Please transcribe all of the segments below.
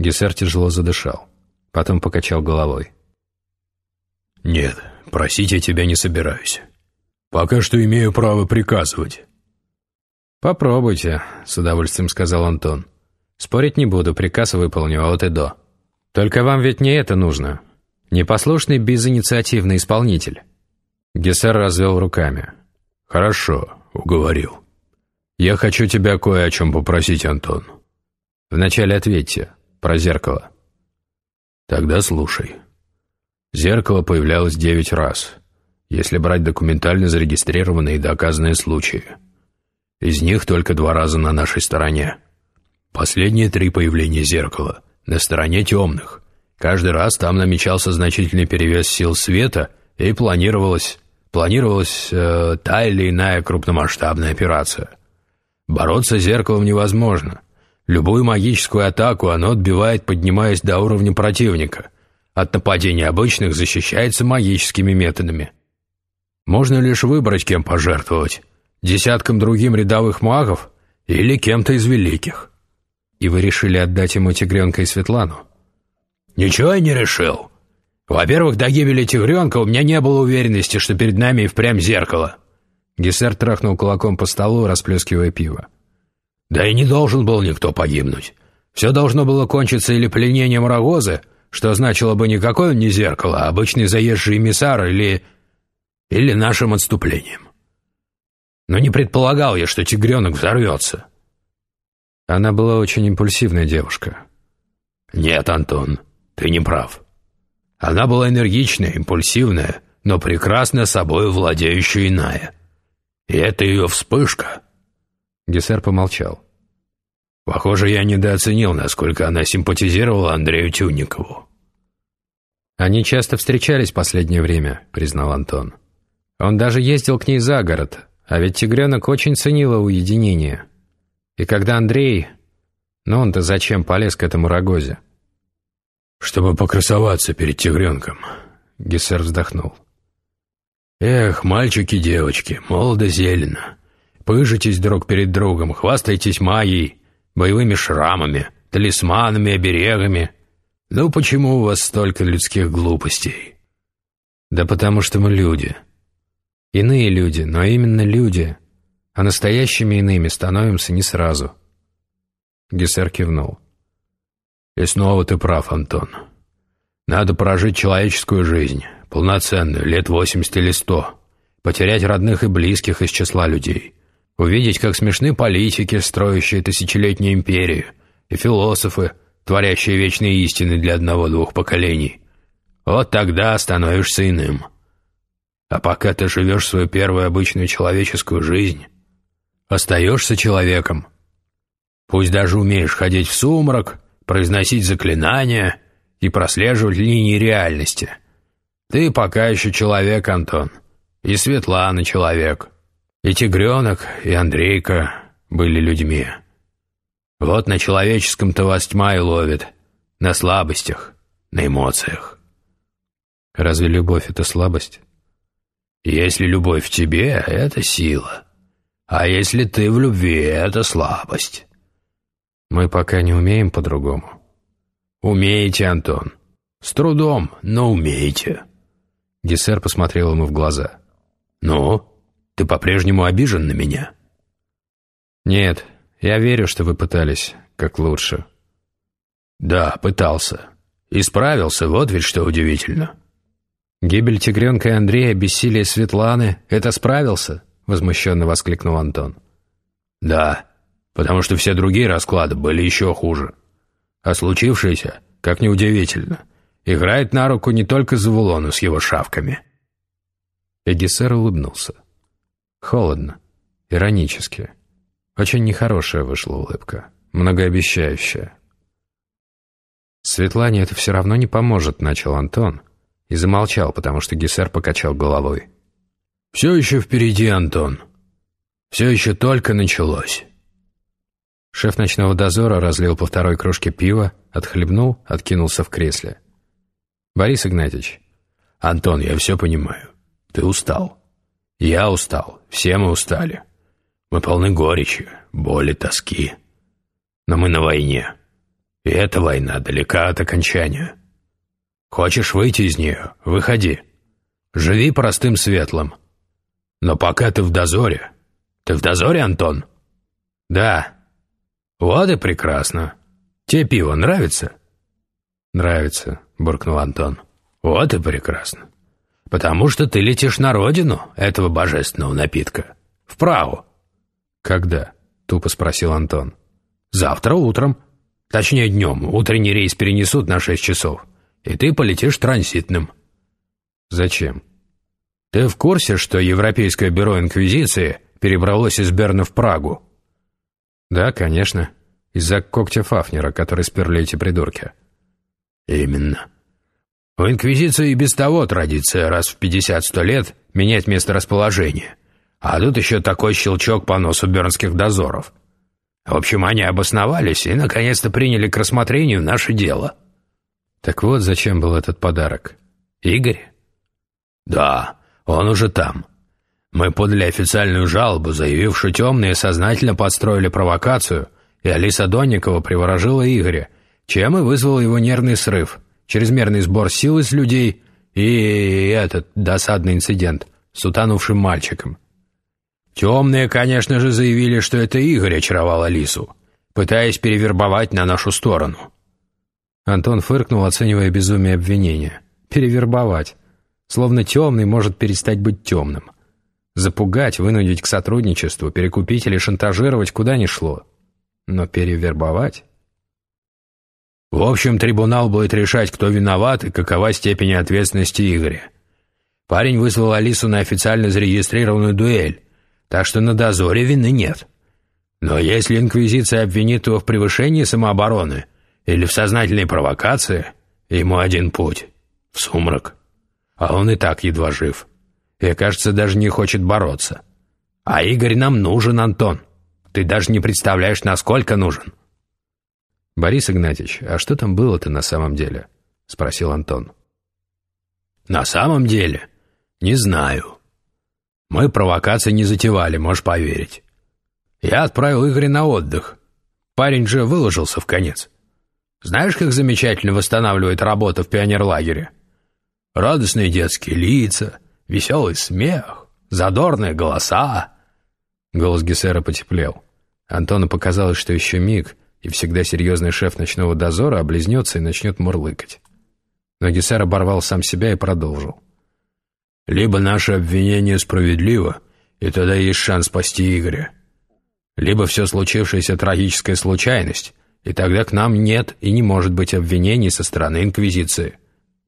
Гессер тяжело задышал. Потом покачал головой. «Нет, просить я тебя не собираюсь. Пока что имею право приказывать». «Попробуйте», — с удовольствием сказал Антон. «Спорить не буду, приказ выполню от и до. Только вам ведь не это нужно. Непослушный безинициативный исполнитель». Гессер развел руками. «Хорошо, уговорил. Я хочу тебя кое о чем попросить, Антон». «Вначале ответьте. Про зеркало». «Тогда слушай. Зеркало появлялось девять раз, если брать документально зарегистрированные и доказанные случаи. Из них только два раза на нашей стороне. Последние три появления зеркала на стороне темных. Каждый раз там намечался значительный перевес сил света и планировалось планировалась э, та или иная крупномасштабная операция. Бороться с зеркалом невозможно. Любую магическую атаку оно отбивает, поднимаясь до уровня противника. От нападений обычных защищается магическими методами. Можно лишь выбрать, кем пожертвовать. Десяткам другим рядовых магов или кем-то из великих. И вы решили отдать ему тигренка и Светлану? Ничего я не решил. Во-первых, до гибели тигренка у меня не было уверенности, что перед нами и впрямь зеркало. Гессер трахнул кулаком по столу, расплескивая пиво. Да и не должен был никто погибнуть. Все должно было кончиться или пленением Рогозы, что значило бы никакое не зеркало, а обычный заезжий эмиссар или... или нашим отступлением. Но не предполагал я, что тигренок взорвется. Она была очень импульсивная девушка. Нет, Антон, ты не прав. Она была энергичная, импульсивная, но прекрасно собой владеющая иная. И это ее вспышка. Гессер помолчал. Похоже, я недооценил, насколько она симпатизировала Андрею Тюнникову. «Они часто встречались в последнее время», — признал Антон. «Он даже ездил к ней за город, а ведь тигренок очень ценила уединение. И когда Андрей... Ну он-то зачем полез к этому рогозе?» «Чтобы покрасоваться перед тигренком», — Гессер вздохнул. «Эх, мальчики, девочки, молодо зелено. Пыжитесь друг перед другом, хвастайтесь магией, боевыми шрамами, талисманами, оберегами. Ну почему у вас столько людских глупостей?» «Да потому что мы люди. Иные люди, но именно люди. А настоящими иными становимся не сразу». Гессер кивнул. И снова ты прав, Антон. Надо прожить человеческую жизнь, полноценную, лет восемьдесят или сто. Потерять родных и близких из числа людей. Увидеть, как смешны политики, строящие тысячелетнюю империю, и философы, творящие вечные истины для одного-двух поколений. Вот тогда становишься иным. А пока ты живешь свою первую обычную человеческую жизнь, остаешься человеком. Пусть даже умеешь ходить в сумрак, произносить заклинания и прослеживать линии реальности. Ты пока еще человек, Антон. И Светлана человек. И Тигренок, и Андрейка были людьми. Вот на человеческом-то вас тьма и ловит. На слабостях, на эмоциях. Разве любовь — это слабость? Если любовь в тебе — это сила. А если ты в любви — это слабость. Мы пока не умеем по-другому. Умеете, Антон. С трудом, но умеете. Гессер посмотрел ему в глаза. Ну, ты по-прежнему обижен на меня? Нет, я верю, что вы пытались как лучше. Да, пытался. И справился, вот ведь что удивительно. Гибель тигренка и Андрея, бессилие Светланы — это справился? Возмущенно воскликнул Антон. Да, потому что все другие расклады были еще хуже. А случившееся, как неудивительно, играет на руку не только Завулону с его шавками. Эгисер улыбнулся. Холодно, иронически. Очень нехорошая вышла улыбка, многообещающая. «Светлане это все равно не поможет», — начал Антон. И замолчал, потому что Гессер покачал головой. «Все еще впереди, Антон. Все еще только началось». Шеф ночного дозора разлил по второй кружке пива, отхлебнул, откинулся в кресле. «Борис Игнатьевич». «Антон, я все понимаю. Ты устал. Я устал. Все мы устали. Мы полны горечи, боли, тоски. Но мы на войне. И эта война далека от окончания. Хочешь выйти из нее? Выходи. Живи простым светлым. Но пока ты в дозоре. Ты в дозоре, Антон? Да. Вот и прекрасно. Тебе пиво нравится? Нравится, буркнул Антон. Вот и прекрасно. Потому что ты летишь на родину этого божественного напитка. В Прагу. Когда? Тупо спросил Антон. Завтра утром. Точнее, днем. Утренний рейс перенесут на шесть часов. И ты полетишь транзитным. Зачем? Ты в курсе, что Европейское бюро Инквизиции перебралось из Берна в Прагу? Да, конечно. Из-за когтя Фафнера, который сперли эти придурки. Именно. У Инквизиции и без того традиция раз в 50-100 лет менять место расположения. А тут еще такой щелчок по носу бернских дозоров. В общем, они обосновались и, наконец-то, приняли к рассмотрению наше дело. Так вот, зачем был этот подарок? Игорь? Да, он уже там. Мы подали официальную жалобу, заявив, что темные сознательно подстроили провокацию, и Алиса Донникова приворожила Игоря, чем и вызвал его нервный срыв, чрезмерный сбор сил из людей и этот досадный инцидент с утонувшим мальчиком. Темные, конечно же, заявили, что это Игорь очаровал Алису, пытаясь перевербовать на нашу сторону. Антон фыркнул, оценивая безумие обвинения. «Перевербовать. Словно темный может перестать быть темным. Запугать, вынудить к сотрудничеству, перекупить или шантажировать куда ни шло. Но перевербовать...» В общем, трибунал будет решать, кто виноват и какова степень ответственности Игоря. Парень вызвал Алису на официально зарегистрированную дуэль, так что на дозоре вины нет. Но если Инквизиция обвинит его в превышении самообороны или в сознательной провокации, ему один путь — в сумрак. А он и так едва жив. И, кажется, даже не хочет бороться. А Игорь нам нужен, Антон. Ты даже не представляешь, насколько нужен. «Борис Игнатьевич, а что там было-то на самом деле?» — спросил Антон. «На самом деле? Не знаю. Мы провокации не затевали, можешь поверить. Я отправил Игоря на отдых. Парень же выложился в конец. Знаешь, как замечательно восстанавливает работа в пионерлагере? Радостные детские лица, веселый смех, задорные голоса». Голос Гессера потеплел. Антону показалось, что еще миг, и всегда серьезный шеф ночного дозора облизнется и начнет мурлыкать. Но Гессер оборвал сам себя и продолжил. Либо наше обвинение справедливо, и тогда есть шанс спасти Игоря. Либо все случившееся трагическая случайность, и тогда к нам нет и не может быть обвинений со стороны Инквизиции.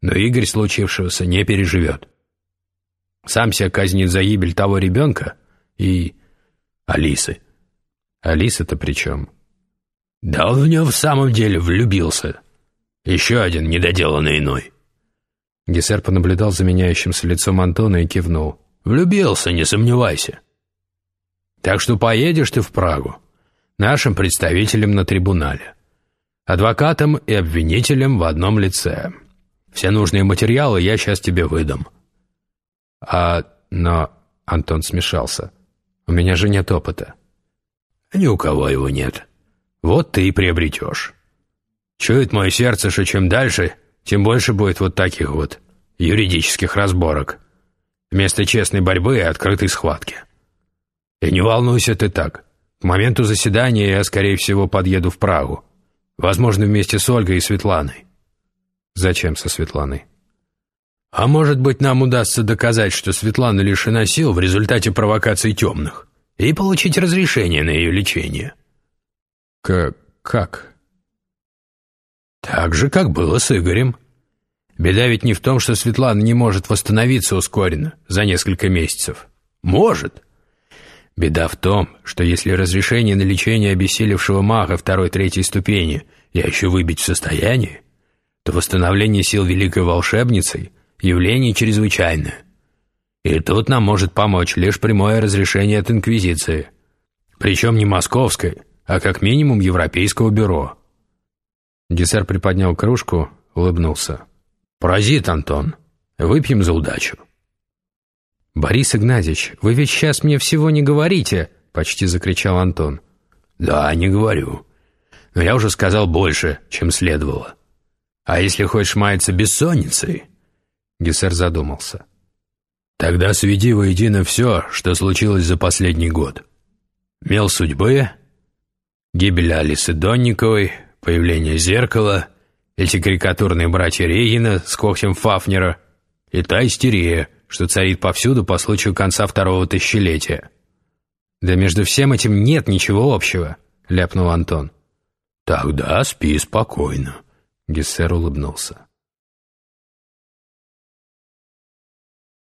Но Игорь случившегося не переживет. Сам себя казнит за гибель того ребенка и... Алисы. Алиса-то при чем? Да он в нее в самом деле влюбился. Еще один недоделанный иной. Гессер понаблюдал за меняющимся лицом Антона и кивнул. «Влюбился, не сомневайся. Так что поедешь ты в Прагу. Нашим представителем на трибунале. Адвокатом и обвинителем в одном лице. Все нужные материалы я сейчас тебе выдам». «А... но...» — Антон смешался. «У меня же нет опыта». «Ни у кого его нет. Вот ты и приобретешь. Чует мое сердце, что чем дальше, тем больше будет вот таких вот юридических разборок. Вместо честной борьбы и открытой схватки. И не волнуйся ты так. К моменту заседания я, скорее всего, подъеду в Прагу. Возможно, вместе с Ольгой и Светланой. Зачем со Светланой? А может быть, нам удастся доказать, что Светлана лишена сил в результате провокаций темных, и получить разрешение на ее лечение. К как? Так же, как было с Игорем. Беда ведь не в том, что Светлана не может восстановиться ускоренно, за несколько месяцев. Может. Беда в том, что если разрешение на лечение обессилевшего мага второй-третьей ступени я еще выбить в состоянии, то восстановление сил великой волшебницей – явление чрезвычайное. И тут нам может помочь лишь прямое разрешение от Инквизиции. Причем не московской, а как минимум Европейского бюро – Гессер приподнял кружку, улыбнулся. «Паразит, Антон. Выпьем за удачу». «Борис Игнатьевич, вы ведь сейчас мне всего не говорите!» — почти закричал Антон. «Да, не говорю. но я уже сказал больше, чем следовало. А если хочешь маяться бессонницей...» Гессер задумался. «Тогда сведи воедино все, что случилось за последний год. Мел судьбы, гибель Алисы Донниковой, появление зеркала, эти карикатурные братья Регина с когтем Фафнера и та истерия, что царит повсюду по случаю конца второго тысячелетия». «Да между всем этим нет ничего общего», — ляпнул Антон. «Тогда спи спокойно», — Гессер улыбнулся.